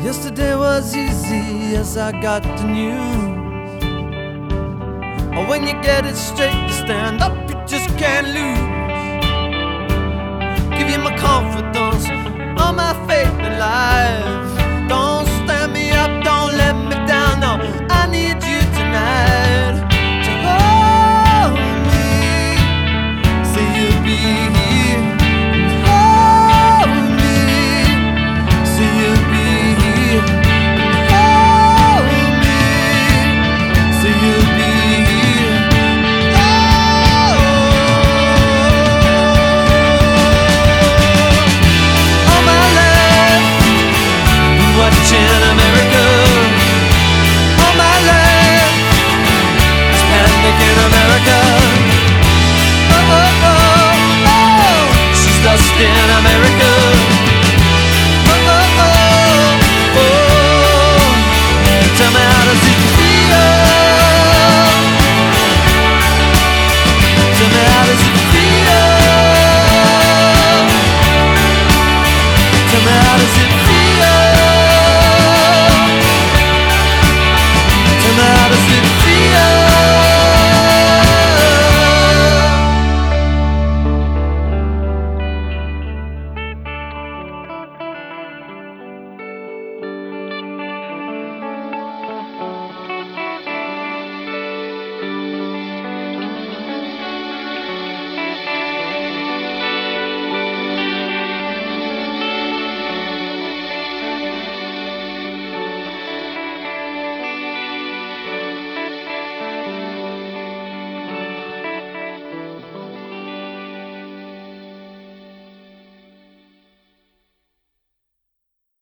Yesterday was easy as I got the news. When you get it straight stand up, you just can't lose.